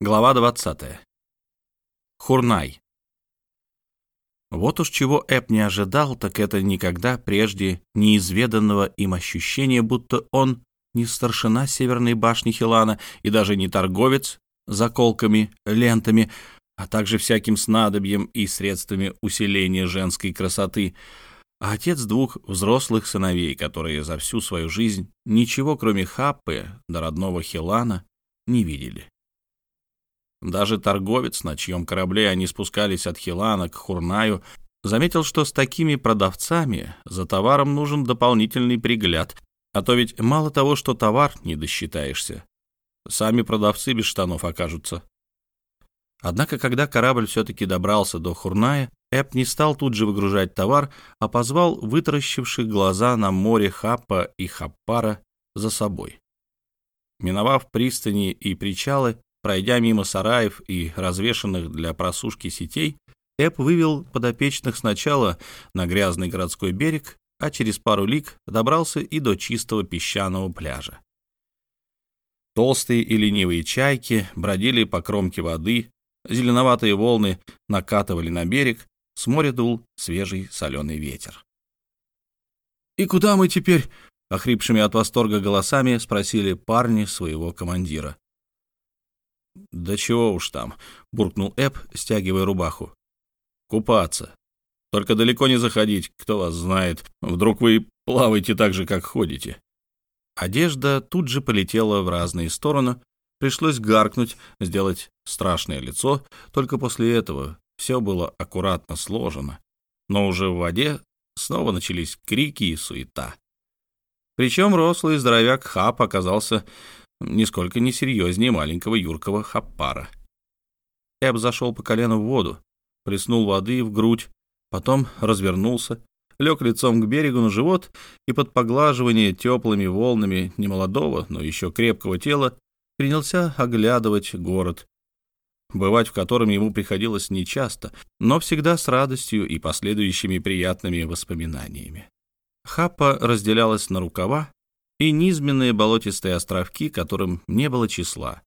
Глава 20. Хурнай. Вот уж чего Эп не ожидал, так это никогда прежде неизведанного им ощущения, будто он не старшина северной башни Хилана и даже не торговец заколками, лентами, а также всяким снадобьем и средствами усиления женской красоты, а отец двух взрослых сыновей, которые за всю свою жизнь ничего, кроме Хаппы до родного Хилана, не видели. Даже торговец, на чьем корабле они спускались от Хилана к Хурнаю, заметил, что с такими продавцами за товаром нужен дополнительный пригляд, а то ведь мало того, что товар не досчитаешься, сами продавцы без штанов окажутся. Однако, когда корабль все-таки добрался до Хурная, Эп не стал тут же выгружать товар, а позвал вытаращивших глаза на море Хаппа и Хаппара за собой. Миновав пристани и причалы, Пройдя мимо сараев и развешанных для просушки сетей, Эп вывел подопечных сначала на грязный городской берег, а через пару лиг добрался и до чистого песчаного пляжа. Толстые и ленивые чайки бродили по кромке воды, зеленоватые волны накатывали на берег, с моря дул свежий соленый ветер. «И куда мы теперь?» — охрипшими от восторга голосами спросили парни своего командира. «Да чего уж там», — буркнул Эп, стягивая рубаху. «Купаться. Только далеко не заходить, кто вас знает. Вдруг вы плаваете так же, как ходите». Одежда тут же полетела в разные стороны. Пришлось гаркнуть, сделать страшное лицо. Только после этого все было аккуратно сложено. Но уже в воде снова начались крики и суета. Причем рослый здоровяк Хап оказался нисколько не серьезнее маленького юркого хаппара. Эб зашел по колено в воду, плеснул воды в грудь, потом развернулся, лег лицом к берегу на живот и под поглаживание теплыми волнами немолодого, но еще крепкого тела принялся оглядывать город, бывать в котором ему приходилось нечасто, но всегда с радостью и последующими приятными воспоминаниями. Хаппа разделялась на рукава, и низменные болотистые островки, которым не было числа,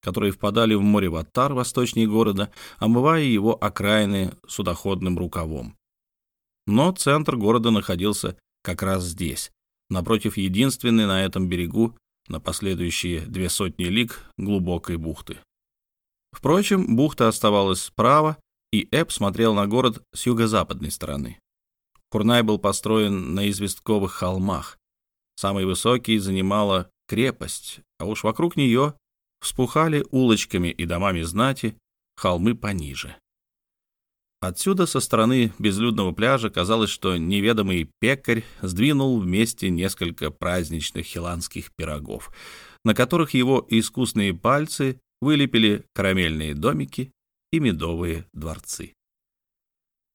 которые впадали в море Ваттар восточнее города, омывая его окраины судоходным рукавом. Но центр города находился как раз здесь, напротив единственной на этом берегу на последующие две сотни лиг глубокой бухты. Впрочем, бухта оставалась справа, и Эп смотрел на город с юго-западной стороны. Курнай был построен на известковых холмах, Самый высокий занимала крепость, а уж вокруг нее вспухали улочками и домами знати холмы пониже. Отсюда, со стороны безлюдного пляжа, казалось, что неведомый пекарь сдвинул вместе несколько праздничных хиланских пирогов, на которых его искусные пальцы вылепили карамельные домики и медовые дворцы.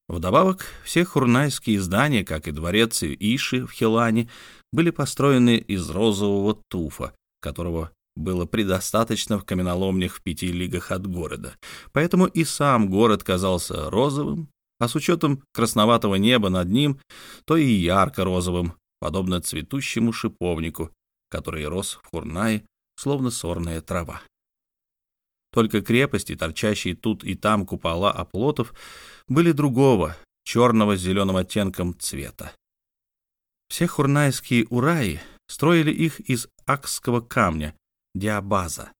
Вдобавок, все хурнайские здания, как и дворец Иши в Хилане, были построены из розового туфа, которого было предостаточно в каменоломнях в пяти лигах от города. Поэтому и сам город казался розовым, а с учетом красноватого неба над ним, то и ярко-розовым, подобно цветущему шиповнику, который рос в Хурнае, словно сорная трава. Только крепости, торчащие тут и там купола оплотов, были другого, черного с зеленым оттенком цвета. Все хурнайские ураи строили их из акского камня, диабаза.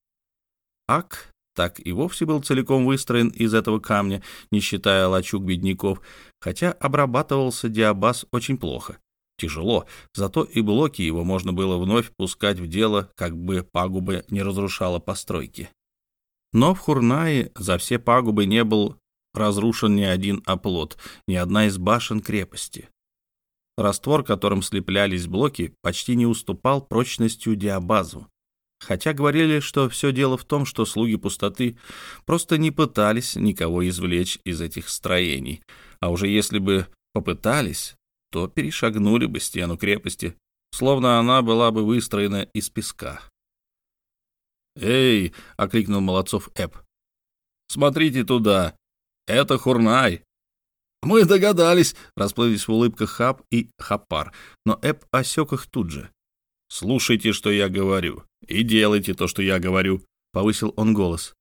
Ак так и вовсе был целиком выстроен из этого камня, не считая лачуг бедняков, хотя обрабатывался диабаз очень плохо. Тяжело, зато и блоки его можно было вновь пускать в дело, как бы пагуба не разрушала постройки. Но в Хурнае за все пагубы не был разрушен ни один оплот, ни одна из башен крепости. Раствор, которым слеплялись блоки, почти не уступал прочностью диабазу. Хотя говорили, что все дело в том, что слуги пустоты просто не пытались никого извлечь из этих строений, а уже если бы попытались, то перешагнули бы стену крепости, словно она была бы выстроена из песка. «Эй!» — окликнул Молодцов Эп. «Смотрите туда! Это Хурнай!» «Мы догадались!» — расплылись в улыбках Хап и Хапар, но Эп осек их тут же. «Слушайте, что я говорю, и делайте то, что я говорю», — повысил он голос.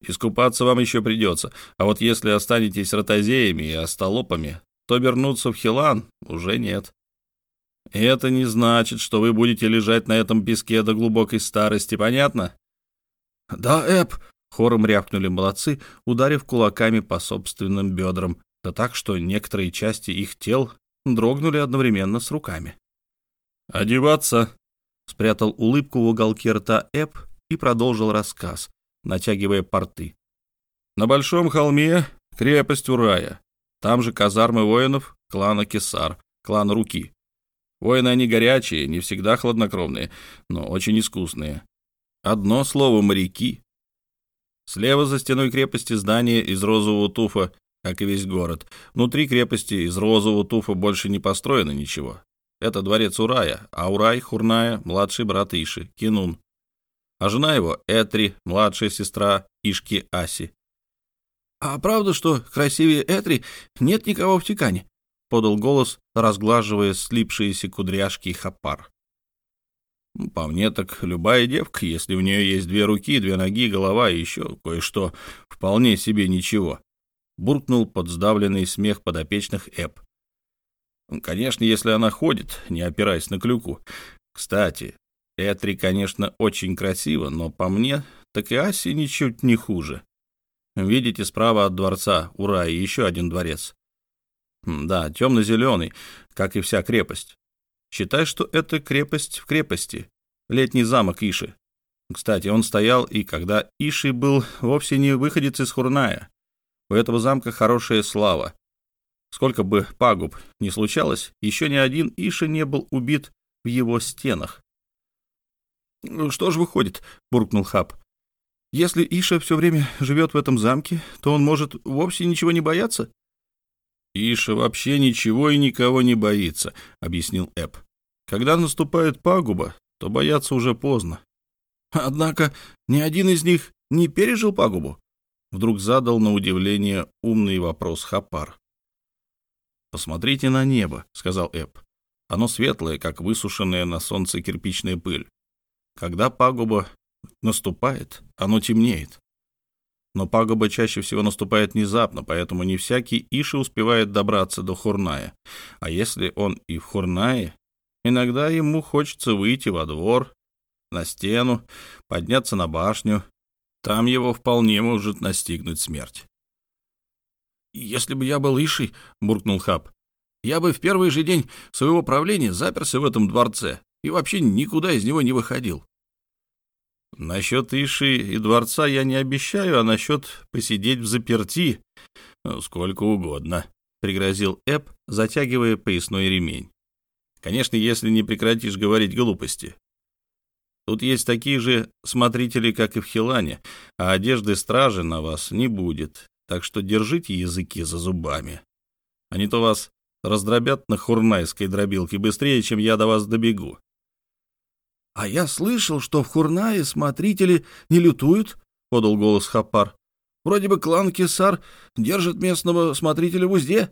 Искупаться вам еще придется, а вот если останетесь ротозеями и остолопами, то вернуться в Хилан уже нет. И это не значит, что вы будете лежать на этом песке до глубокой старости, понятно? Да, Эп, хором рявкнули молодцы, ударив кулаками по собственным бедрам, да так, что некоторые части их тел дрогнули одновременно с руками. «Одеваться!» — спрятал улыбку в уголке рта Эп и продолжил рассказ, натягивая порты. «На Большом холме крепость Урая. Там же казармы воинов клана Кесар, клана Руки. Воины они горячие, не всегда хладнокровные, но очень искусные. Одно слово — моряки. Слева за стеной крепости здание из розового туфа, как и весь город. Внутри крепости из розового туфа больше не построено ничего. Это дворец Урая, а Урай — Хурная, младший брат Иши, Кинун. А жена его — Этри, младшая сестра Ишки Аси. «А правда, что красивее Этри нет никого в Тикане?» — подал голос, разглаживая слипшиеся кудряшки Хапар. «По мне так любая девка, если у нее есть две руки, две ноги, голова и еще кое-что, вполне себе ничего», — буркнул под сдавленный смех подопечных Эп. «Конечно, если она ходит, не опираясь на клюку. Кстати, Этри, конечно, очень красиво, но по мне, так и Аси ничуть не хуже. Видите, справа от дворца Ура и еще один дворец. Да, темно-зеленый, как и вся крепость. Считай, что это крепость в крепости, летний замок Иши. Кстати, он стоял и когда Иши был вовсе не выходец из Хурная. У этого замка хорошая слава. Сколько бы пагуб ни случалось, еще ни один Иши не был убит в его стенах. «Ну, «Что же выходит?» — буркнул Хаб. «Если Иша все время живет в этом замке, то он может вовсе ничего не бояться?» «Иша вообще ничего и никого не боится», — объяснил Эп. «Когда наступает пагуба, то бояться уже поздно». «Однако ни один из них не пережил пагубу?» Вдруг задал на удивление умный вопрос Хапар. «Посмотрите на небо», — сказал Эп. «Оно светлое, как высушенная на солнце кирпичная пыль. Когда пагуба наступает, оно темнеет. Но пагуба чаще всего наступает внезапно, поэтому не всякий Иши успевает добраться до Хурная. А если он и в Хурнае, иногда ему хочется выйти во двор, на стену, подняться на башню. Там его вполне может настигнуть смерть. «Если бы я был Ишей», — буркнул Хаб, — «я бы в первый же день своего правления заперся в этом дворце и вообще никуда из него не выходил. Насчет Иши и дворца я не обещаю, а насчет посидеть в заперти ну, сколько угодно, — пригрозил Эп, затягивая поясной ремень. Конечно, если не прекратишь говорить глупости. Тут есть такие же смотрители, как и в Хилане, а одежды стражи на вас не будет, так что держите языки за зубами. Не то вас раздробят на хурнайской дробилке быстрее, чем я до вас добегу. — А я слышал, что в Хурнае смотрители не лютуют, — подал голос Хапар. — Вроде бы клан Кесар держит местного смотрителя в узде.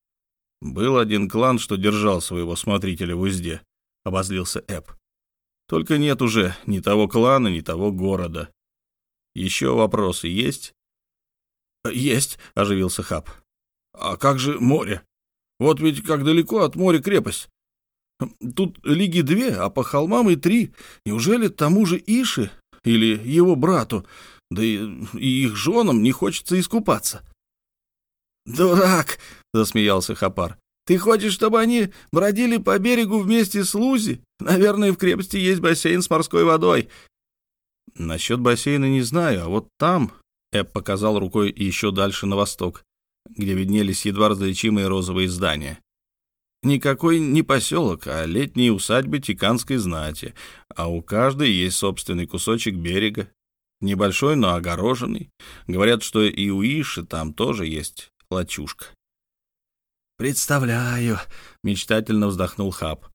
— Был один клан, что держал своего смотрителя в узде, — обозлился Эп. — Только нет уже ни того клана, ни того города. Еще вопросы есть? — Есть, — оживился Хап. — А как же море? Вот ведь как далеко от моря крепость. Тут лиги две, а по холмам и три. Неужели тому же Ише или его брату, да и их женам не хочется искупаться? «Дурак!» — засмеялся Хапар. «Ты хочешь, чтобы они бродили по берегу вместе с Лузи? Наверное, в крепости есть бассейн с морской водой». «Насчет бассейна не знаю, а вот там...» — Эб показал рукой еще дальше на восток, где виднелись едва различимые розовые здания. Никакой не поселок, а летние усадьбы тиканской знати, а у каждой есть собственный кусочек берега. Небольшой, но огороженный. Говорят, что и у Иши там тоже есть лачушка. «Представляю», — мечтательно вздохнул Хаб.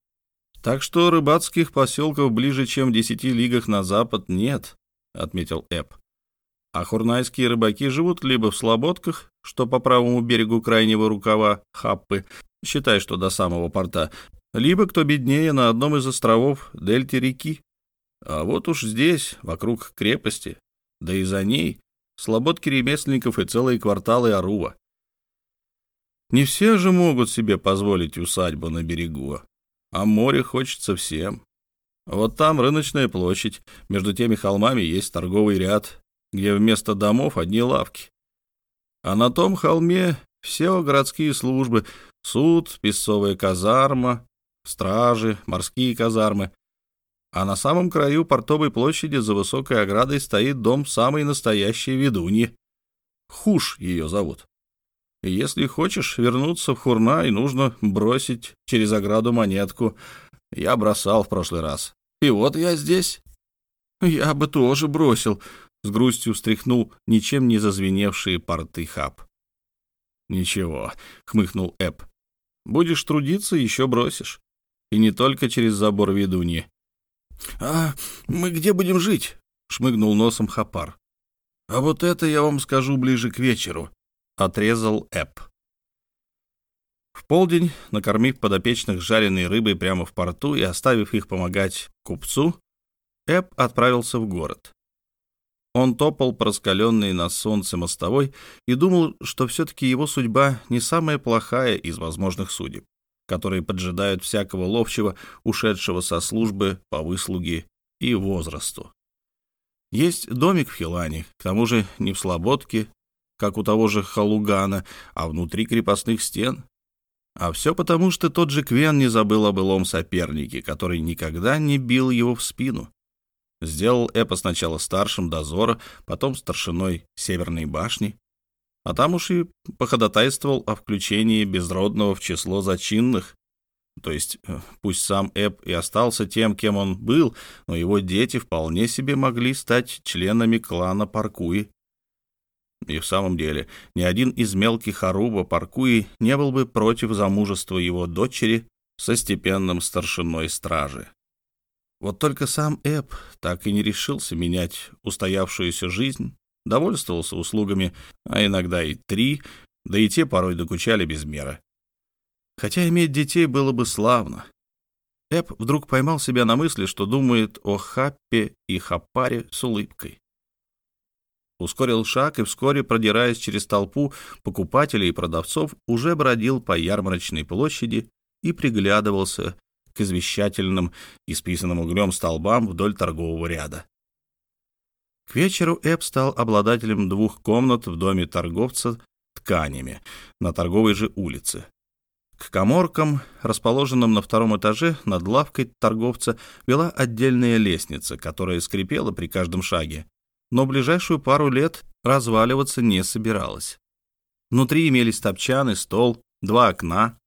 «Так что рыбацких поселков ближе, чем в десяти лигах на запад, нет», — отметил Эп. «А хурнайские рыбаки живут либо в слободках, что по правому берегу крайнего рукава Хаппы, считай, что до самого порта, либо, кто беднее, на одном из островов дельте реки. А вот уж здесь, вокруг крепости, да и за ней, слободки ремесленников и целые кварталы Арува. Не все же могут себе позволить усадьбу на берегу, а море хочется всем. Вот там рыночная площадь, между теми холмами есть торговый ряд, где вместо домов одни лавки. А на том холме все городские службы, суд, песцовая казарма, стражи, морские казармы. А на самом краю портовой площади за высокой оградой стоит дом самой настоящей ведуньи. Хуш ее зовут. И если хочешь вернуться в Хурна, и нужно бросить через ограду монетку. Я бросал в прошлый раз. И вот я здесь. Я бы тоже бросил, — с грустью встряхнул ничем не зазвеневшие порты хаб. «Ничего», — хмыкнул Эп. «Будешь трудиться, еще бросишь. И не только через забор ведуньи». «А мы где будем жить?» — шмыгнул носом Хапар. «А вот это я вам скажу ближе к вечеру», — отрезал Эп. В полдень, накормив подопечных жареной рыбой прямо в порту и оставив их помогать купцу, Эп отправился в город. Он топал по раскаленной на солнце мостовой и думал, что все-таки его судьба не самая плохая из возможных судеб, которые поджидают всякого ловчего, ушедшего со службы по выслуге и возрасту. Есть домик в Хилане, к тому же не в Слободке, как у того же Халугана, а внутри крепостных стен. А все потому, что тот же Квен не забыл о былом сопернике, который никогда не бил его в спину. Сделал Эпа сначала старшим дозора, потом старшиной Северной башни, а там уж и походатайствовал о включении безродного в число зачинных. То есть э, пусть сам Эп и остался тем, кем он был, но его дети вполне себе могли стать членами клана Паркуи. И в самом деле, ни один из мелких Аруба Паркуи не был бы против замужества его дочери со степенным старшиной стражи. Вот только сам Эп так и не решился менять устоявшуюся жизнь, довольствовался услугами, а иногда и три, да и те порой докучали без меры. Хотя иметь детей было бы славно. Эп вдруг поймал себя на мысли, что думает о Хаппе и Хапаре с улыбкой. Ускорил шаг и вскоре, продираясь через толпу покупателей и продавцов, уже бродил по ярмарочной площади и приглядывался к извещательным, исписанным углем столбам вдоль торгового ряда. К вечеру Эб стал обладателем двух комнат в доме торговца тканями на торговой же улице. К коморкам, расположенным на втором этаже над лавкой торговца, вела отдельная лестница, которая скрипела при каждом шаге, но ближайшую пару лет разваливаться не собиралась. Внутри имелись топчан и стол, два окна,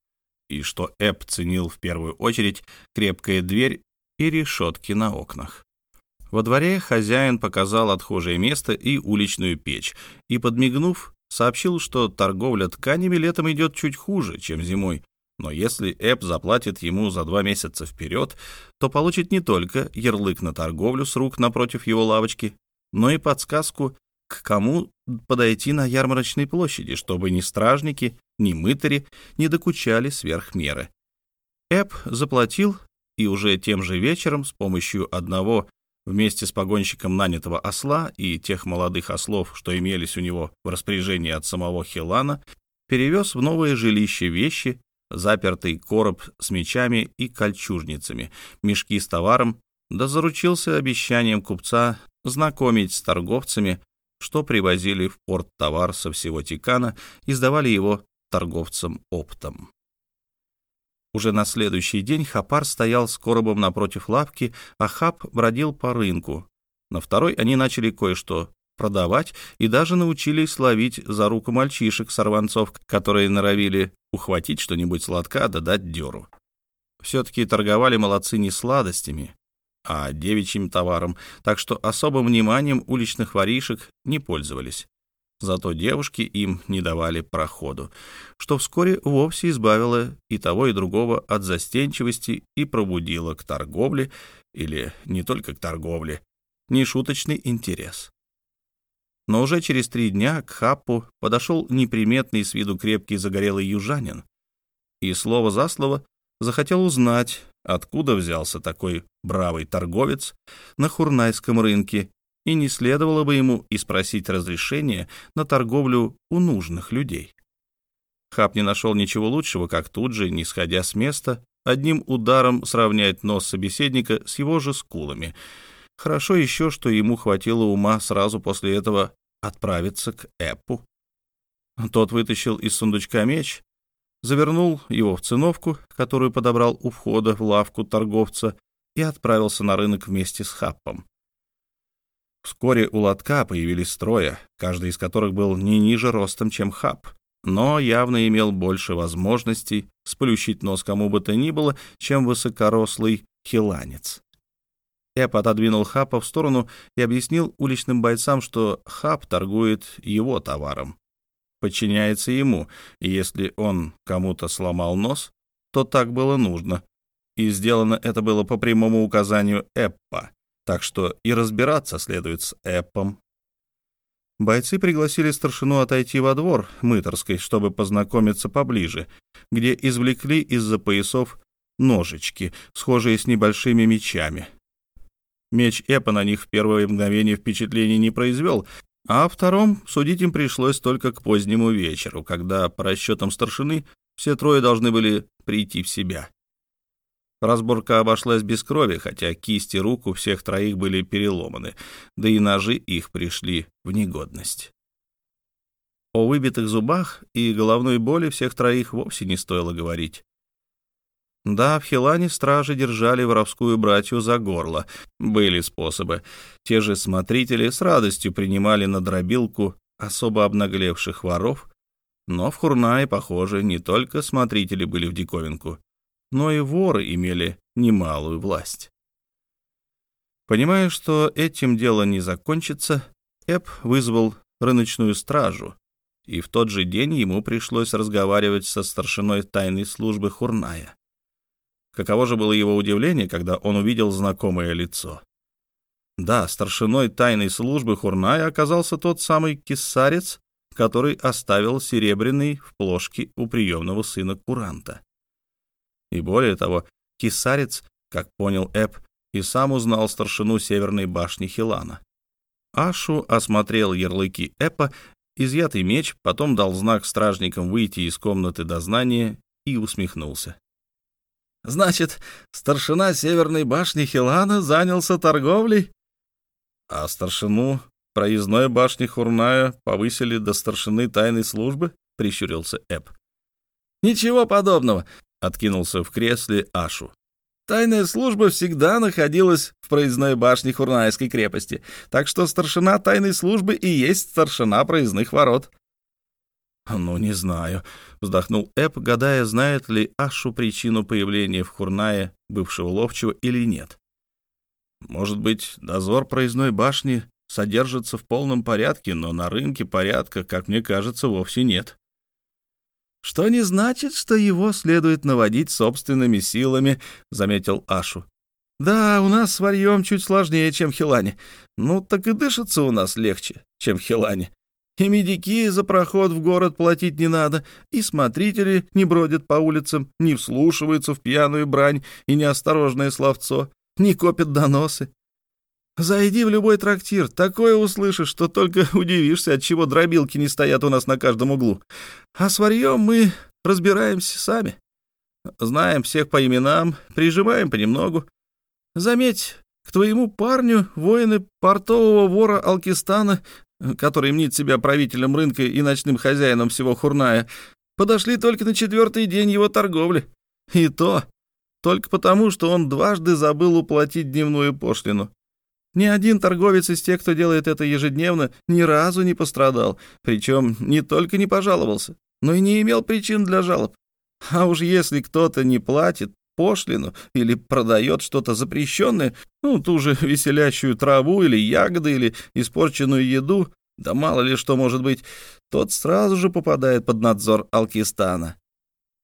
и что Эп ценил в первую очередь крепкая дверь и решетки на окнах. Во дворе хозяин показал отхожее место и уличную печь, и, подмигнув, сообщил, что торговля тканями летом идет чуть хуже, чем зимой, но если Эп заплатит ему за два месяца вперед, то получит не только ярлык на торговлю с рук напротив его лавочки, но и подсказку, к кому подойти на ярмарочной площади, чтобы ни стражники, ни мытари не докучали сверх меры. Эп заплатил, и уже тем же вечером с помощью одного вместе с погонщиком нанятого осла и тех молодых ослов, что имелись у него в распоряжении от самого Хилана, перевез в новое жилище вещи, запертый короб с мечами и кольчужницами, мешки с товаром, да заручился обещанием купца знакомить с торговцами, что привозили в порт товар со всего Тикана и сдавали его торговцам оптом. Уже на следующий день Хапар стоял с коробом напротив лавки, а Хап бродил по рынку. На второй они начали кое-что продавать и даже научились ловить за руку мальчишек-сорванцов, которые норовили ухватить что-нибудь сладка да дать дёру. Все-таки торговали молодцы не сладостями, а девичьим товаром, так что особым вниманием уличных воришек не пользовались. Зато девушки им не давали проходу, что вскоре вовсе избавило и того, и другого от застенчивости и пробудило к торговле, или не только к торговле, нешуточный интерес. Но уже через три дня к Хаппу подошел неприметный с виду крепкий загорелый южанин и слово за слово захотел узнать, откуда взялся такой бравый торговец на Хурнайском рынке и не следовало бы ему и спросить разрешения на торговлю у нужных людей. Хаб не нашел ничего лучшего, как тут же, не сходя с места, одним ударом сравнять нос собеседника с его же скулами. Хорошо еще, что ему хватило ума сразу после этого отправиться к Эппу. Тот вытащил из сундучка меч, завернул его в циновку, которую подобрал у входа в лавку торговца, и отправился на рынок вместе с Хаппом. Вскоре у лотка появились трое, каждый из которых был не ниже ростом, чем Хапп, но явно имел больше возможностей сплющить нос кому бы то ни было, чем высокорослый хиланец. Эп отодвинул Хапа в сторону и объяснил уличным бойцам, что Хап торгует его товаром, подчиняется ему, и если он кому-то сломал нос, то так было нужно. И сделано это было по прямому указанию Эппа, так что и разбираться следует с Эппом. Бойцы пригласили старшину отойти во двор мыторской, чтобы познакомиться поближе, где извлекли из-за поясов ножички, схожие с небольшими мечами. Меч Эпа на них в первое мгновение впечатления не произвел, а о втором судить им пришлось только к позднему вечеру, когда, по расчетам старшины, все трое должны были прийти в себя. Разборка обошлась без крови, хотя кисти рук у всех троих были переломаны, да и ножи их пришли в негодность. О выбитых зубах и головной боли всех троих вовсе не стоило говорить. Да, в Хилане стражи держали воровскую братью за горло. Были способы. Те же смотрители с радостью принимали на дробилку особо обнаглевших воров, но в Хурнае, похоже, не только смотрители были в диковинку, но и воры имели немалую власть. Понимая, что этим дело не закончится, Эп вызвал рыночную стражу, и в тот же день ему пришлось разговаривать со старшиной тайной службы Хурная. Каково же было его удивление, когда он увидел знакомое лицо. Да, старшиной тайной службы Хурная оказался тот самый кисарец, который оставил серебряный в плошке у приемного сына Куранта. И более того, кисарец, как понял Эп, и сам узнал старшину северной башни Хилана. Ашу осмотрел ярлыки Эпа, изъятый меч, потом дал знак стражникам выйти из комнаты дознания и усмехнулся. Значит, старшина Северной башни Хилана занялся торговлей? А старшину проездной башни Хурная повысили до старшины тайной службы? Прищурился Эп. Ничего подобного, откинулся в кресле Ашу. Тайная служба всегда находилась в проездной башне Хурнайской крепости, так что старшина тайной службы и есть старшина проездных ворот. «Ну, не знаю», — вздохнул Эп, гадая, знает ли Ашу причину появления в Хурнае бывшего ловчего или нет. «Может быть, дозор проездной башни содержится в полном порядке, но на рынке порядка, как мне кажется, вовсе нет». «Что не значит, что его следует наводить собственными силами», — заметил Ашу. «Да, у нас с варьем чуть сложнее, чем в Хилане. Ну, так и дышится у нас легче, чем в Хилане. И медики за проход в город платить не надо, и смотрители не бродят по улицам, не вслушиваются в пьяную брань и неосторожное словцо, не копят доносы. Зайди в любой трактир, такое услышишь, что только удивишься, от чего дробилки не стоят у нас на каждом углу. А с варьем мы разбираемся сами. Знаем всех по именам, прижимаем понемногу. Заметь, к твоему парню воины портового вора Алкистана который мнит себя правителем рынка и ночным хозяином всего Хурная, подошли только на четвертый день его торговли. И то только потому, что он дважды забыл уплатить дневную пошлину. Ни один торговец из тех, кто делает это ежедневно, ни разу не пострадал, причем не только не пожаловался, но и не имел причин для жалоб. А уж если кто-то не платит пошлину или продает что-то запрещенное, ну, ту же веселящую траву или ягоды или испорченную еду, да мало ли что может быть, тот сразу же попадает под надзор Алкистана.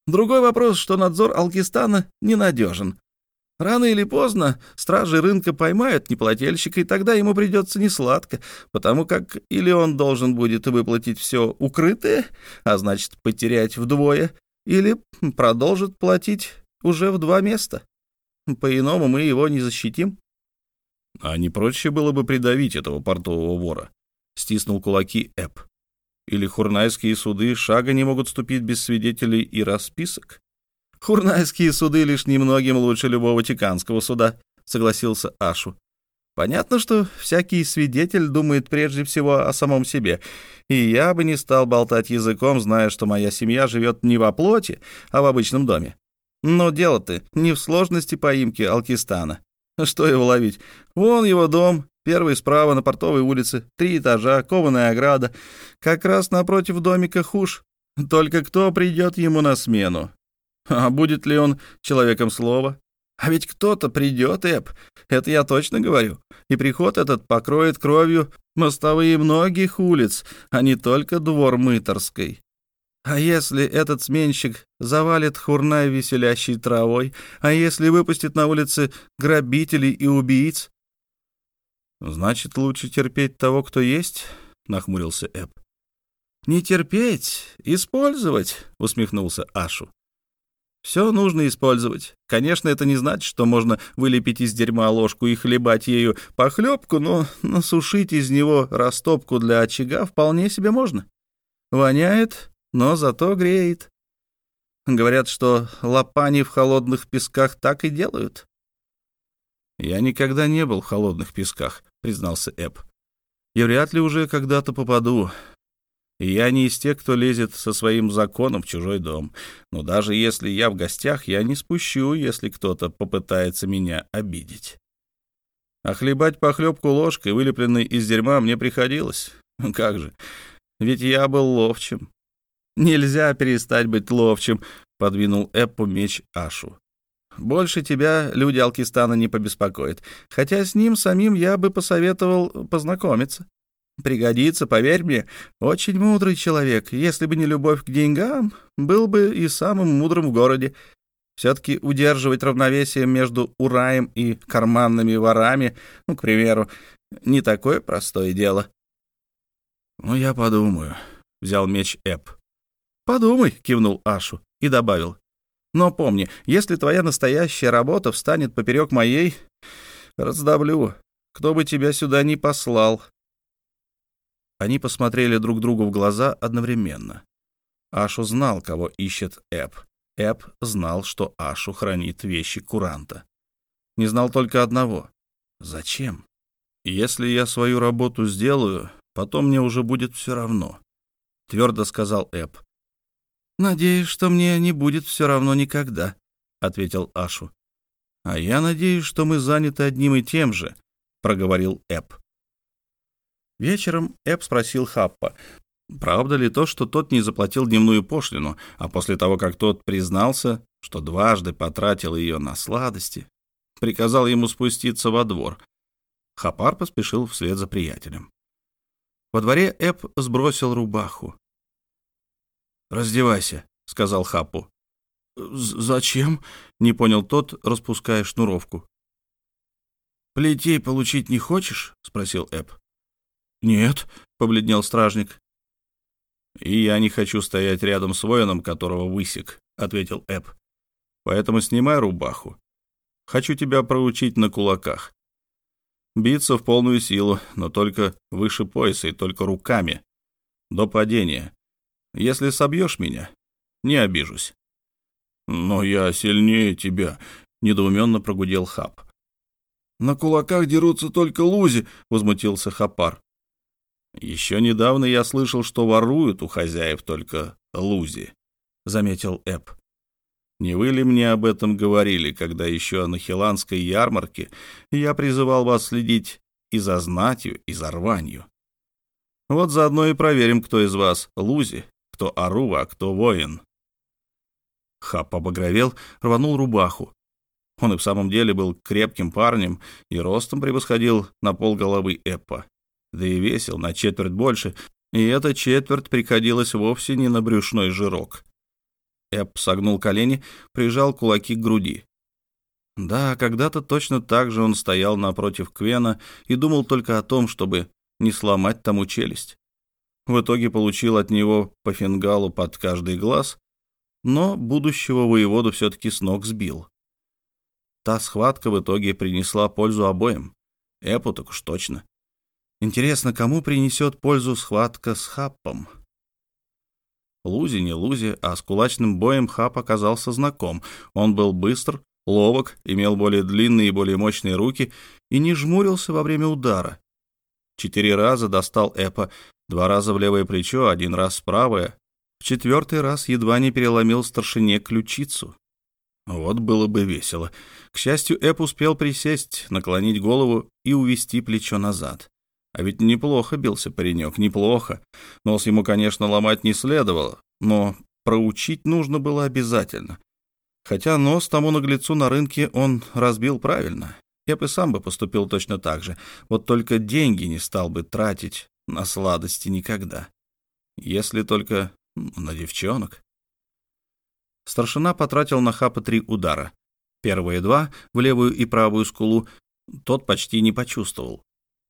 Другой вопрос, что надзор Алкистана ненадежен. Рано или поздно стражи рынка поймают неплательщика, и тогда ему придется несладко, потому как или он должен будет выплатить все укрытое, а значит потерять вдвое, или продолжит платить уже в два места. По-иному мы его не защитим. А не проще было бы придавить этого портового вора? Стиснул кулаки Эп. Или хурнайские суды шага не могут ступить без свидетелей и расписок? Хурнайские суды лишь немногим лучше любого тиканского суда, согласился Ашу. Понятно, что всякий свидетель думает прежде всего о самом себе, и я бы не стал болтать языком, зная, что моя семья живет не во плоти, а в обычном доме. Но дело-то не в сложности поимки Алкистана. Что его ловить? Вон его дом, первый справа на портовой улице, три этажа, кованая ограда, как раз напротив домика Хуш. Только кто придет ему на смену? А будет ли он человеком слова? А ведь кто-то придет, Эп, это я точно говорю. И приход этот покроет кровью мостовые многих улиц, а не только двор Мыторской. А если этот сменщик завалит хурнай веселящей травой, а если выпустит на улицы грабителей и убийц? Значит, лучше терпеть того, кто есть, нахмурился Эп. Не терпеть, использовать, усмехнулся Ашу. Все нужно использовать. Конечно, это не значит, что можно вылепить из дерьма ложку и хлебать ею похлебку, но насушить из него растопку для очага вполне себе можно. Воняет, но зато греет. Говорят, что лопани в холодных песках так и делают. «Я никогда не был в холодных песках», — признался Эб. «И вряд ли уже когда-то попаду. И я не из тех, кто лезет со своим законом в чужой дом. Но даже если я в гостях, я не спущу, если кто-то попытается меня обидеть. А хлебать похлебку ложкой, вылепленной из дерьма, мне приходилось. Как же, ведь я был ловчим. Нельзя перестать быть ловчим, — подвинул Эппу меч Ашу. Больше тебя люди Алкистана не побеспокоят, хотя с ним самим я бы посоветовал познакомиться. Пригодится, поверь мне. Очень мудрый человек. Если бы не любовь к деньгам, был бы и самым мудрым в городе. Все-таки удерживать равновесие между ураем и карманными ворами, ну, к примеру, не такое простое дело. «Ну, я подумаю», — взял меч Эп. «Подумай», — кивнул Ашу и добавил. «Но помни, если твоя настоящая работа встанет поперек моей, раздавлю, кто бы тебя сюда ни послал». Они посмотрели друг другу в глаза одновременно. Ашу знал, кого ищет Эп. Эп знал, что Ашу хранит вещи куранта. Не знал только одного. Зачем? Если я свою работу сделаю, потом мне уже будет все равно, — твердо сказал Эп. «Надеюсь, что мне не будет все равно никогда», — ответил Ашу. «А я надеюсь, что мы заняты одним и тем же», — проговорил Эп. Вечером Эб спросил Хаппа, правда ли то, что тот не заплатил дневную пошлину, а после того, как тот признался, что дважды потратил ее на сладости, приказал ему спуститься во двор. Хапар поспешил вслед за приятелем. Во дворе Эб сбросил рубаху. «Раздевайся», — сказал Хапу. «Зачем?» — не понял тот, распуская шнуровку. «Плетей получить не хочешь?» — спросил Эб. «Нет», — побледнел стражник. «И я не хочу стоять рядом с воином, которого высек», — ответил Эб. «Поэтому снимай рубаху. Хочу тебя проучить на кулаках. Биться в полную силу, но только выше пояса и только руками. До падения. Если собьешь меня, не обижусь». «Но я сильнее тебя», — недоуменно прогудел Хап. «На кулаках дерутся только лузи», — возмутился Хапар. Еще недавно я слышал, что воруют у хозяев только лузи, — заметил Эп. Не вы ли мне об этом говорили, когда еще на хиланской ярмарке я призывал вас следить и за знатью, и за рванью? Вот заодно и проверим, кто из вас лузи, кто орува, а кто воин. Хап обогровел, рванул рубаху. Он и в самом деле был крепким парнем и ростом превосходил на пол головы Эппа да и весил на четверть больше, и эта четверть приходилась вовсе не на брюшной жирок. Эп согнул колени, прижал кулаки к груди. Да, когда-то точно так же он стоял напротив Квена и думал только о том, чтобы не сломать тому челюсть. В итоге получил от него по фингалу под каждый глаз, но будущего воеводу все-таки с ног сбил. Та схватка в итоге принесла пользу обоим. Эпу так уж точно. Интересно, кому принесет пользу схватка с Хаппом? Лузи не Лузи, а с кулачным боем Хап оказался знаком. Он был быстр, ловок, имел более длинные и более мощные руки и не жмурился во время удара. Четыре раза достал Эпа, два раза в левое плечо, один раз в правое. В четвертый раз едва не переломил старшине ключицу. Вот было бы весело. К счастью, Эп успел присесть, наклонить голову и увести плечо назад. А ведь неплохо бился паренек, неплохо. Нос ему, конечно, ломать не следовало, но проучить нужно было обязательно. Хотя нос тому наглецу на рынке он разбил правильно. Я бы сам бы поступил точно так же. Вот только деньги не стал бы тратить на сладости никогда. Если только на девчонок. Старшина потратил на Хапа три удара. Первые два в левую и правую скулу тот почти не почувствовал.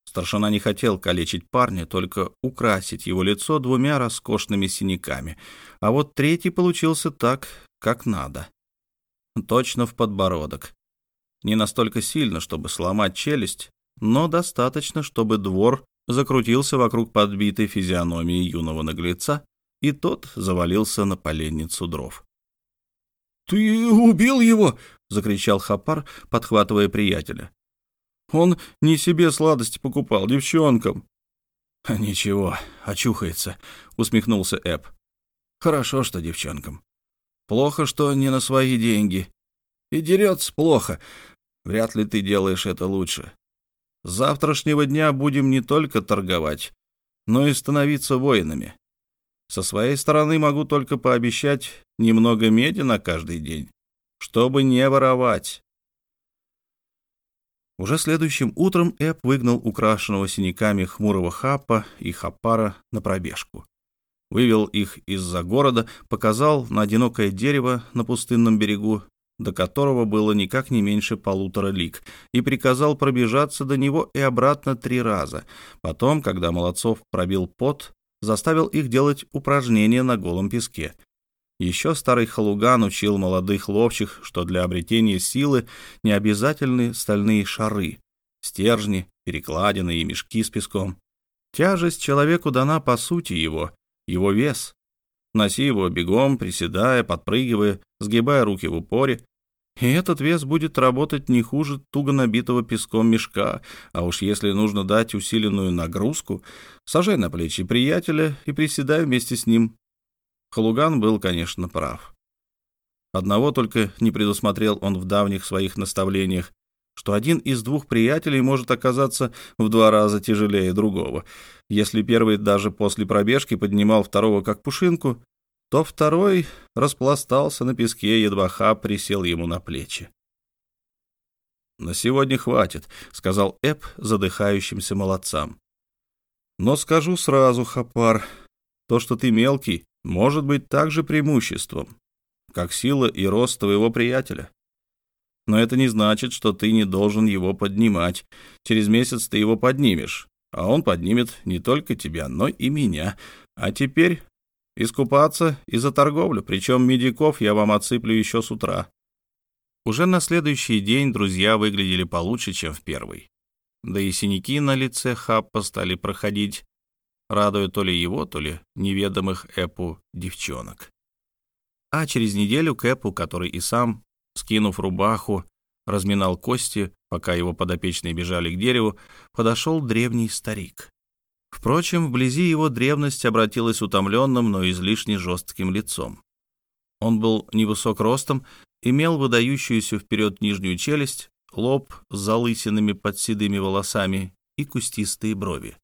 Старшина не хотел калечить парня, только украсить его лицо двумя роскошными синяками. А вот третий получился так, как надо. Точно в подбородок. Не настолько сильно, чтобы сломать челюсть, но достаточно, чтобы двор закрутился вокруг подбитой физиономии юного наглеца, и тот завалился на поленницу дров. «Ты убил его!» — закричал Хапар, подхватывая приятеля. Он не себе сладости покупал, девчонкам. «Ничего, очухается», — усмехнулся Эп. «Хорошо, что девчонкам. Плохо, что не на свои деньги. И дерется плохо. Вряд ли ты делаешь это лучше. С завтрашнего дня будем не только торговать, но и становиться воинами. Со своей стороны могу только пообещать немного меди на каждый день, чтобы не воровать. Уже следующим утром Эп выгнал украшенного синяками хмурого Хапа и Хапара на пробежку. Вывел их из-за города, показал на одинокое дерево на пустынном берегу, до которого было никак не меньше полутора лиг, и приказал пробежаться до него и обратно три раза. Потом, когда Молодцов пробил пот, заставил их делать упражнения на голом песке — еще старый Халуган учил молодых ловчих, что для обретения силы не обязательны стальные шары, стержни, перекладины и мешки с песком. Тяжесть человеку дана по сути его, его вес. Носи его бегом, приседая, подпрыгивая, сгибая руки в упоре, и этот вес будет работать не хуже туго набитого песком мешка, а уж если нужно дать усиленную нагрузку, сажай на плечи приятеля и приседай вместе с ним, Халуган был, конечно, прав. Одного только не предусмотрел он в давних своих наставлениях, что один из двух приятелей может оказаться в два раза тяжелее другого. Если первый даже после пробежки поднимал второго как пушинку, то второй распластался на песке, едва хап присел ему на плечи. «На сегодня хватит», — сказал Эп задыхающимся молодцам. «Но скажу сразу, Хапар, то, что ты мелкий, может быть также преимуществом, как сила и рост твоего приятеля. Но это не значит, что ты не должен его поднимать. Через месяц ты его поднимешь, а он поднимет не только тебя, но и меня. А теперь искупаться и за торговлю, причем медиков я вам отсыплю еще с утра». Уже на следующий день друзья выглядели получше, чем в первый. Да и синяки на лице Хаппа стали проходить, радуя то ли его, то ли неведомых Эпу девчонок. А через неделю к Эпу, который и сам, скинув рубаху, разминал кости, пока его подопечные бежали к дереву, подошел древний старик. Впрочем, вблизи его древность обратилась утомленным, но излишне жестким лицом. Он был невысок ростом, имел выдающуюся вперед нижнюю челюсть, лоб с залысинами под седыми волосами и кустистые брови.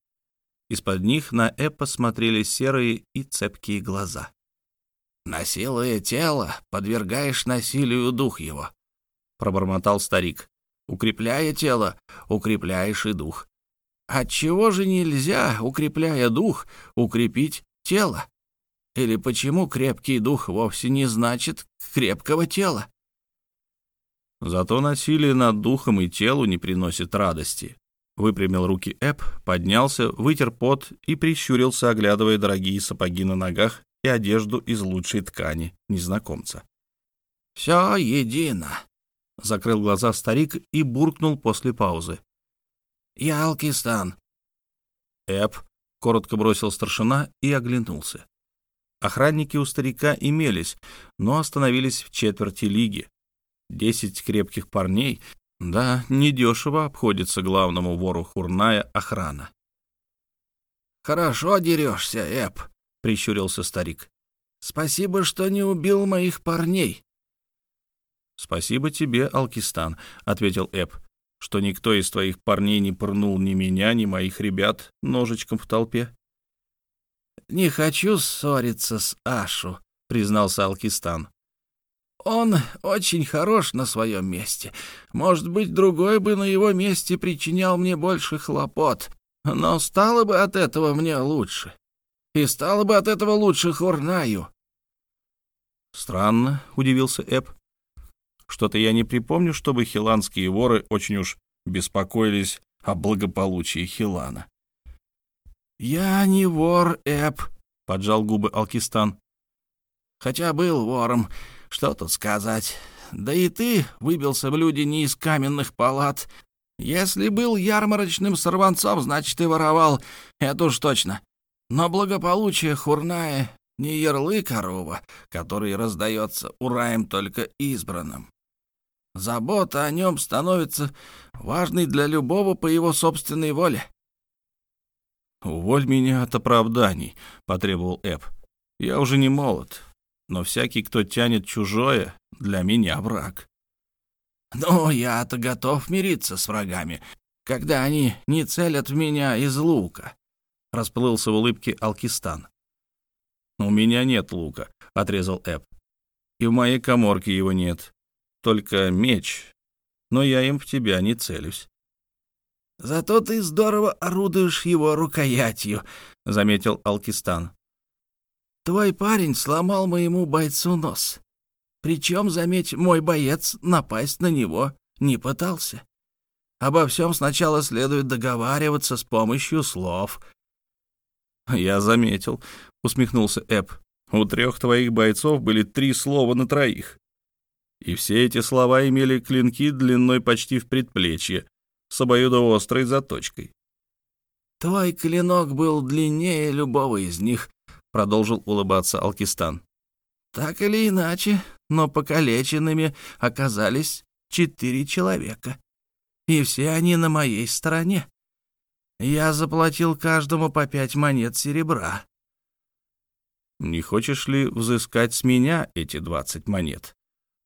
Из-под них на Эппа смотрели серые и цепкие глаза. «Насилуя тело, подвергаешь насилию дух его», — пробормотал старик. «Укрепляя тело, укрепляешь и дух. Отчего же нельзя, укрепляя дух, укрепить тело? Или почему крепкий дух вовсе не значит крепкого тела?» Зато насилие над духом и телу не приносит радости, Выпрямил руки Эп, поднялся, вытер пот и прищурился, оглядывая дорогие сапоги на ногах и одежду из лучшей ткани незнакомца. «Все едино», — закрыл глаза старик и буркнул после паузы. «Я Алкистан». «Эп», — коротко бросил старшина и оглянулся. Охранники у старика имелись, но остановились в четверти лиги. Десять крепких парней. Да, недешево обходится главному вору Хурная охрана. «Хорошо дерешься, Эп», — прищурился старик. «Спасибо, что не убил моих парней». «Спасибо тебе, Алкистан», — ответил Эп, «что никто из твоих парней не пырнул ни меня, ни моих ребят ножичком в толпе». «Не хочу ссориться с Ашу», — признался Алкистан. «Он очень хорош на своем месте. Может быть, другой бы на его месте причинял мне больше хлопот, но стало бы от этого мне лучше. И стало бы от этого лучше Хурнаю». «Странно», — удивился Эп. «Что-то я не припомню, чтобы хиланские воры очень уж беспокоились о благополучии Хилана». «Я не вор, Эп», — поджал губы Алкистан. «Хотя был вором, что тут сказать. Да и ты выбился в люди не из каменных палат. Если был ярмарочным сорванцом, значит, и воровал, это уж точно. Но благополучие хурная не ярлы корова, который раздается ураем только избранным. Забота о нем становится важной для любого по его собственной воле. «Уволь меня от оправданий», — потребовал Эп. «Я уже не молод, но всякий, кто тянет чужое, для меня враг». «Ну, я-то готов мириться с врагами, когда они не целят в меня из лука», — расплылся в улыбке Алкистан. «У меня нет лука», — отрезал Эп. «И в моей коморке его нет. Только меч. Но я им в тебя не целюсь». «Зато ты здорово орудуешь его рукоятью», — заметил Алкистан. «Твой парень сломал моему бойцу нос. Причем, заметь, мой боец напасть на него не пытался. Обо всем сначала следует договариваться с помощью слов». «Я заметил», — усмехнулся Эп. «У трех твоих бойцов были три слова на троих. И все эти слова имели клинки длиной почти в предплечье, с обоюдоострой заточкой. «Твой клинок был длиннее любого из них», — продолжил улыбаться Алкистан. «Так или иначе, но покалеченными оказались четыре человека. И все они на моей стороне. Я заплатил каждому по пять монет серебра». «Не хочешь ли взыскать с меня эти двадцать монет?» —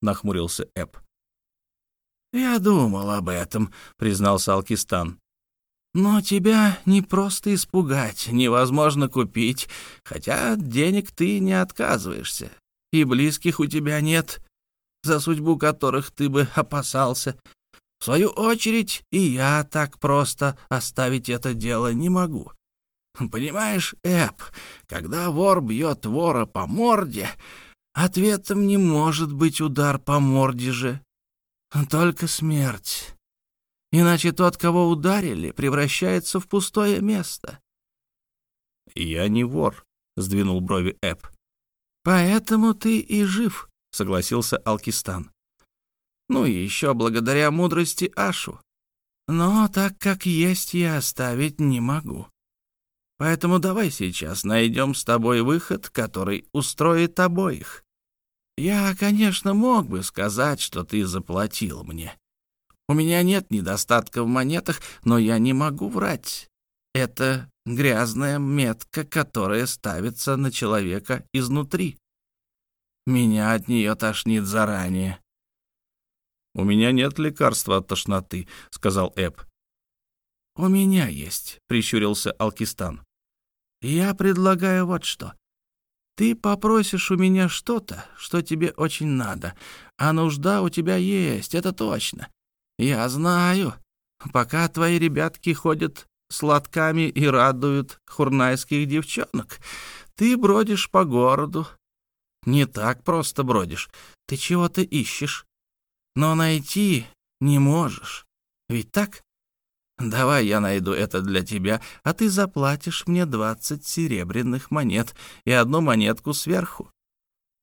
нахмурился Эп. «Я думал об этом», — признался Алкистан. «Но тебя не просто испугать, невозможно купить, хотя денег ты не отказываешься, и близких у тебя нет, за судьбу которых ты бы опасался. В свою очередь, и я так просто оставить это дело не могу. Понимаешь, Эп, когда вор бьет вора по морде, ответом не может быть удар по морде же, только смерть. Иначе тот, кого ударили, превращается в пустое место. «Я не вор», — сдвинул брови Эп. «Поэтому ты и жив», — согласился Алкистан. «Ну и еще благодаря мудрости Ашу. Но так как есть, я оставить не могу. Поэтому давай сейчас найдем с тобой выход, который устроит обоих. Я, конечно, мог бы сказать, что ты заплатил мне. У меня нет недостатка в монетах, но я не могу врать. Это грязная метка, которая ставится на человека изнутри. Меня от нее тошнит заранее. «У меня нет лекарства от тошноты», — сказал Эп. «У меня есть», — прищурился Алкистан. «Я предлагаю вот что. Ты попросишь у меня что-то, что тебе очень надо, а нужда у тебя есть, это точно. Я знаю. Пока твои ребятки ходят сладками и радуют хурнайских девчонок, ты бродишь по городу. Не так просто бродишь, ты чего-то ищешь. Но найти не можешь. Ведь так? «Давай я найду это для тебя, а ты заплатишь мне двадцать серебряных монет и одну монетку сверху.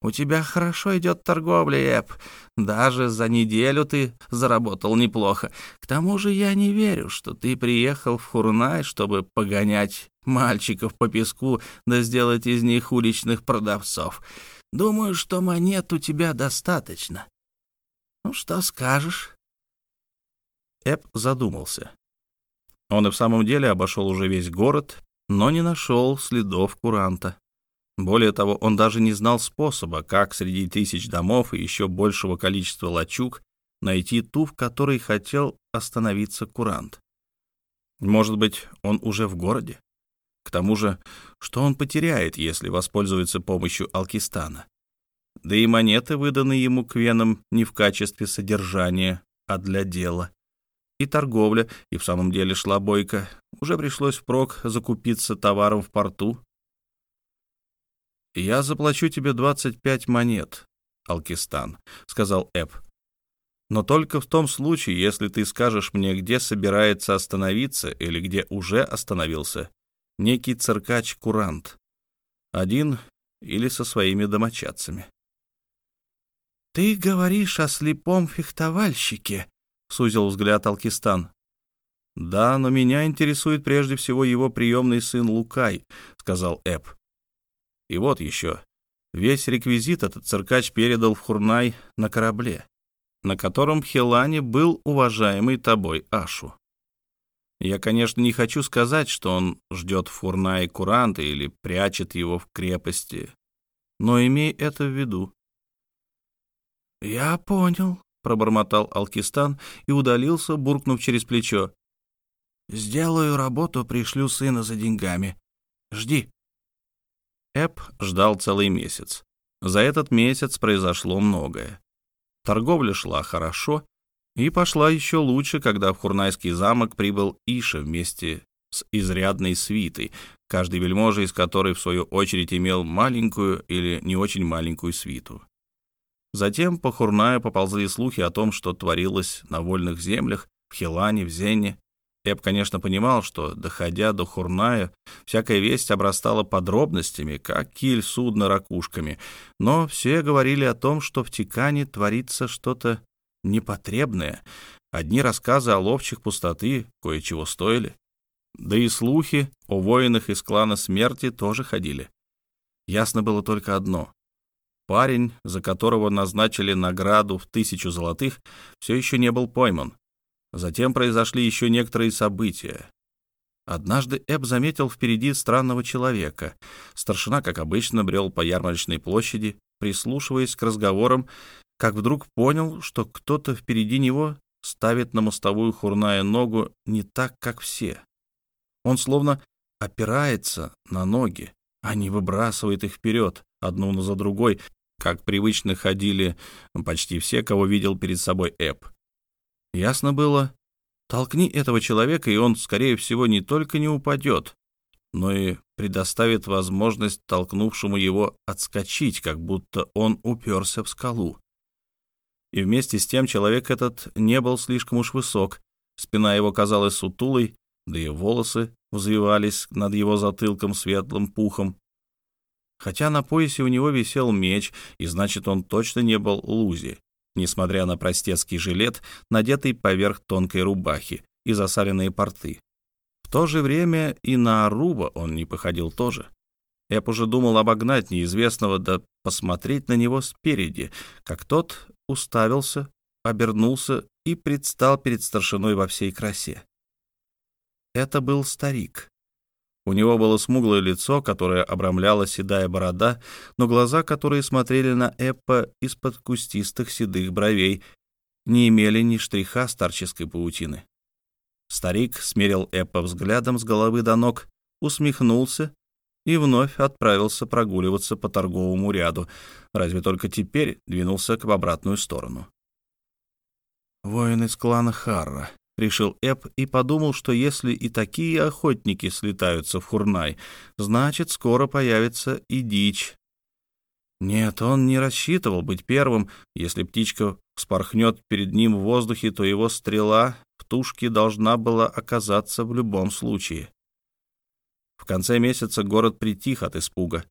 У тебя хорошо идет торговля, Эп. Даже за неделю ты заработал неплохо. К тому же я не верю, что ты приехал в Хурнай, чтобы погонять мальчиков по песку да сделать из них уличных продавцов. Думаю, что монет у тебя достаточно. Ну, что скажешь?» Эп задумался. Он и в самом деле обошел уже весь город, но не нашел следов куранта. Более того, он даже не знал способа, как среди тысяч домов и еще большего количества лачуг найти ту, в которой хотел остановиться курант. Может быть, он уже в городе? К тому же, что он потеряет, если воспользуется помощью Алкистана? Да и монеты, выданные ему квеном, не в качестве содержания, а для дела. И торговля, и в самом деле шла бойко. Уже пришлось впрок закупиться товаром в порту, «Я заплачу тебе 25 монет, Алкистан», — сказал Эб. «Но только в том случае, если ты скажешь мне, где собирается остановиться или где уже остановился некий циркач-курант, один или со своими домочадцами». «Ты говоришь о слепом фехтовальщике», — сузил взгляд Алкистан. «Да, но меня интересует прежде всего его приемный сын Лукай», — сказал Эб. И вот еще. Весь реквизит этот циркач передал в Хурнай на корабле, на котором в Хелане был уважаемый тобой Ашу. Я, конечно, не хочу сказать, что он ждет в Хурнае куранта или прячет его в крепости, но имей это в виду. «Я понял», — пробормотал Алкистан и удалился, буркнув через плечо. «Сделаю работу, пришлю сына за деньгами. Жди». Эп ждал целый месяц. За этот месяц произошло многое. Торговля шла хорошо и пошла еще лучше, когда в Хурнайский замок прибыл Иша вместе с изрядной свитой, каждый вельможа из которой, в свою очередь, имел маленькую или не очень маленькую свиту. Затем по Хурнаю поползли слухи о том, что творилось на вольных землях, в Хилане, в Зене Эб, конечно, понимал, что, доходя до Хурная, всякая весть обрастала подробностями, как киль судна ракушками, но все говорили о том, что в Тикане творится что-то непотребное. Одни рассказы о ловчих пустоты кое-чего стоили. Да и слухи о воинах из клана смерти тоже ходили. Ясно было только одно. Парень, за которого назначили награду в тысячу золотых, все еще не был пойман. Затем произошли еще некоторые события. Однажды Эб заметил впереди странного человека. Старшина, как обычно, брел по ярмарочной площади, прислушиваясь к разговорам, как вдруг понял, что кто-то впереди него ставит на мостовую хурная ногу не так, как все. Он словно опирается на ноги, а не выбрасывает их вперед, одну за другой, как привычно ходили почти все, кого видел перед собой Эб. Ясно было, толкни этого человека, и он, скорее всего, не только не упадет, но и предоставит возможность толкнувшему его отскочить, как будто он уперся в скалу. И вместе с тем человек этот не был слишком уж высок, спина его казалась сутулой, да и волосы взвивались над его затылком светлым пухом. Хотя на поясе у него висел меч, и значит, он точно не был лузи несмотря на простецкий жилет, надетый поверх тонкой рубахи и засаленные порты. В то же время и на Аруба он не походил тоже. Эп уже думал обогнать неизвестного, да посмотреть на него спереди, как тот уставился, обернулся и предстал перед старшиной во всей красе. Это был старик. У него было смуглое лицо, которое обрамляла седая борода, но глаза, которые смотрели на Эппа из-под кустистых седых бровей, не имели ни штриха старческой паутины. Старик смерил Эппа взглядом с головы до ног, усмехнулся и вновь отправился прогуливаться по торговому ряду, разве только теперь двинулся к обратную сторону. «Воин из клана Харра», — решил Эп и подумал, что если и такие охотники слетаются в Хурнай, значит, скоро появится и дичь. Нет, он не рассчитывал быть первым. Если птичка вспорхнет перед ним в воздухе, то его стрела в тушке должна была оказаться в любом случае. В конце месяца город притих от испуга.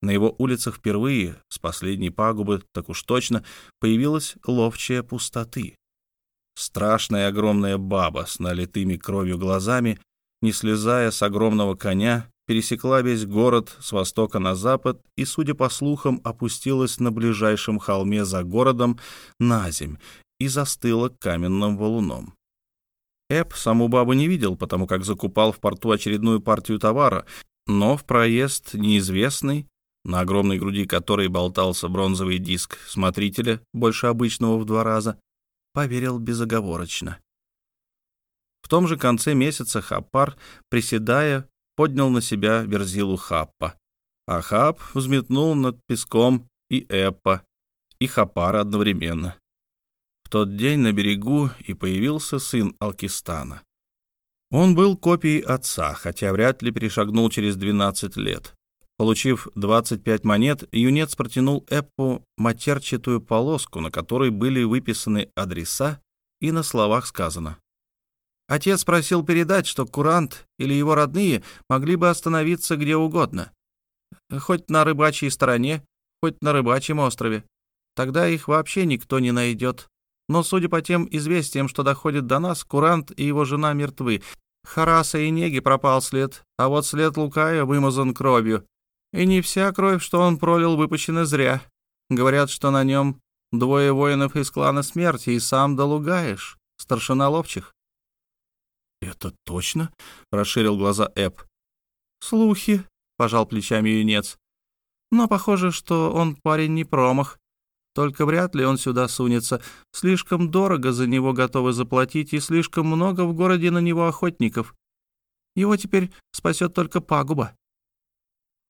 На его улицах впервые, с последней пагубы, так уж точно, появилась ловчая пустоты. Страшная огромная баба с налитыми кровью глазами, не слезая с огромного коня, пересекла весь город с востока на запад и, судя по слухам, опустилась на ближайшем холме за городом на земь и застыла каменным валуном. Эп саму бабу не видел, потому как закупал в порту очередную партию товара, но в проезд неизвестный, на огромной груди которой болтался бронзовый диск смотрителя, больше обычного в два раза, поверил безоговорочно. В том же конце месяца Хапар, приседая, поднял на себя верзилу Хаппа, а Хап взметнул над песком и Эппа, и Хапара одновременно. В тот день на берегу и появился сын Алкистана. Он был копией отца, хотя вряд ли перешагнул через 12 лет. Получив 25 монет, юнец протянул Эппу матерчатую полоску, на которой были выписаны адреса, и на словах сказано. Отец просил передать, что Курант или его родные могли бы остановиться где угодно. Хоть на рыбачьей стороне, хоть на рыбачьем острове. Тогда их вообще никто не найдет. Но, судя по тем известиям, что доходит до нас, Курант и его жена мертвы. Хараса и Неги пропал след, а вот след Лукая вымазан кровью. И не вся кровь, что он пролил, выпущена зря. Говорят, что на нем двое воинов из клана смерти и сам Долугаешь, старшина ловчих. «Это точно?» — расширил глаза Эп. «Слухи», — пожал плечами юнец. «Но похоже, что он парень не промах. Только вряд ли он сюда сунется. Слишком дорого за него готовы заплатить, и слишком много в городе на него охотников. Его теперь спасет только пагуба.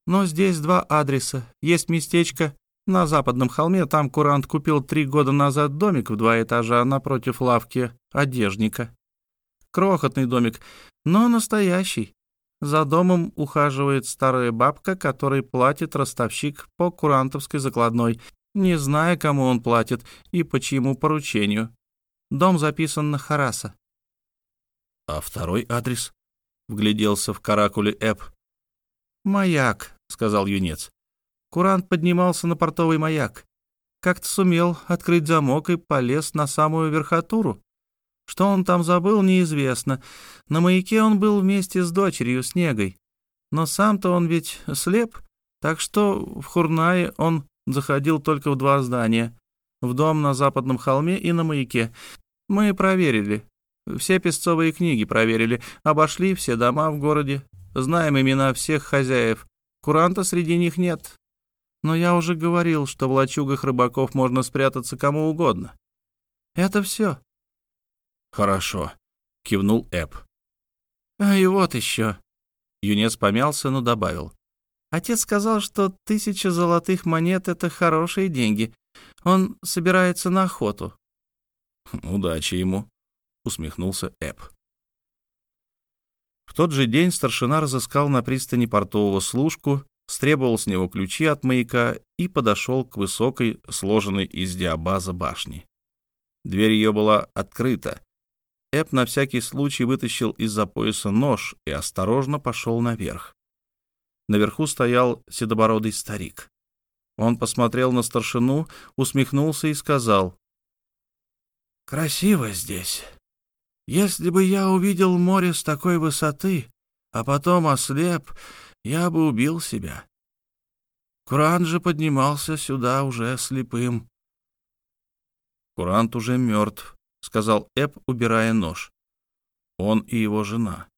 Но здесь два адреса. Есть местечко на западном холме, там курант купил три года назад домик в два этажа напротив лавки одежника. Крохотный домик, но настоящий. За домом ухаживает старая бабка, которой платит ростовщик по курантовской закладной, не зная, кому он платит и по чьему поручению. Дом записан на Хараса. — А второй адрес? — вгляделся в каракуле Эп. «Маяк», — сказал юнец. Курант поднимался на портовый маяк. Как-то сумел открыть замок и полез на самую верхотуру. Что он там забыл, неизвестно. На маяке он был вместе с дочерью Снегой. Но сам-то он ведь слеп, так что в Хурнае он заходил только в два здания. В дом на западном холме и на маяке. Мы проверили. Все песцовые книги проверили, обошли все дома в городе, знаем имена всех хозяев. Куранта среди них нет. Но я уже говорил, что в лачугах рыбаков можно спрятаться кому угодно. Это все. «Хорошо», — кивнул Эп. «А и вот еще». Юнец помялся, но добавил. «Отец сказал, что тысяча золотых монет — это хорошие деньги. Он собирается на охоту». «Удачи ему», — усмехнулся Эп. Тот же день старшина разыскал на пристани портового служку, стребовал с него ключи от маяка и подошел к высокой, сложенной из диабаза башни. Дверь ее была открыта, Эп на всякий случай вытащил из-за пояса нож и осторожно пошел наверх. Наверху стоял седобородый старик. Он посмотрел на старшину, усмехнулся и сказал. «Красиво здесь. Если бы я увидел море с такой высоты, а потом ослеп, я бы убил себя. Куран же поднимался сюда уже слепым». Курант уже мертв, — сказал Эп, убирая нож. «Он и его жена».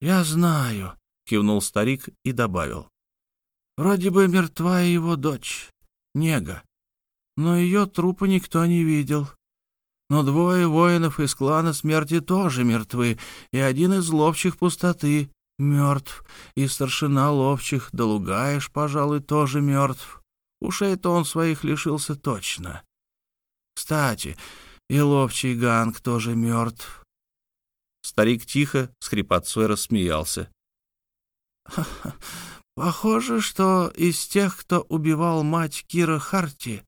«Я знаю», — кивнул старик и добавил. «Вроде бы мертва его дочь, Нега, но ее трупа никто не видел. Но двое воинов из клана смерти тоже мертвы, и один из ловчих пустоты мертв, и старшина ловчих, да Лугаеш, пожалуй, тоже мертв. Ушей-то он своих лишился точно. Кстати, и ловчий Ганг тоже мертв. Старик тихо, с хрипотцой рассмеялся. «Похоже, что из тех, кто убивал мать Кира Харти,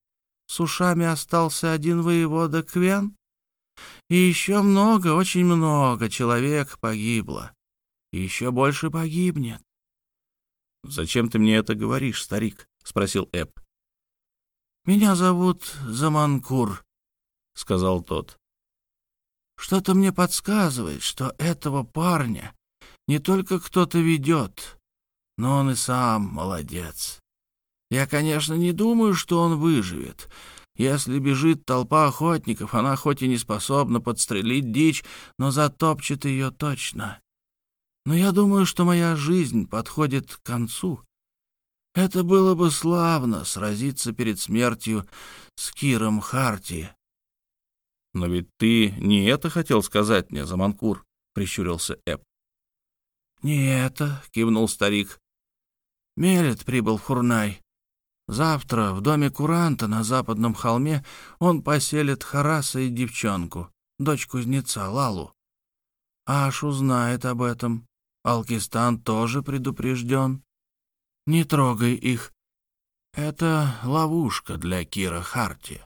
с ушами остался один воевода Квен, и еще много, очень много человек погибло, и еще больше погибнет. «Зачем ты мне это говоришь, старик?» — спросил Эп. «Меня зовут Заманкур», — сказал тот. «Что-то мне подсказывает, что этого парня не только кто-то ведет, но он и сам молодец. Я, конечно, не думаю, что он выживет. Если бежит толпа охотников, она хоть и не способна подстрелить дичь, но затопчет ее точно. Но я думаю, что моя жизнь подходит к концу. Это было бы славно сразиться перед смертью с Киром Харти. — Но ведь ты не это хотел сказать мне, Заманкур, — прищурился Эп. — Не это, — кивнул старик. Мелет прибыл в Хурнай. Завтра в доме Куранта на западном холме он поселит Хараса и девчонку, дочь кузнеца Лалу. Аш узнает об этом. Алкистан тоже предупрежден. Не трогай их. Это ловушка для Кира Харти.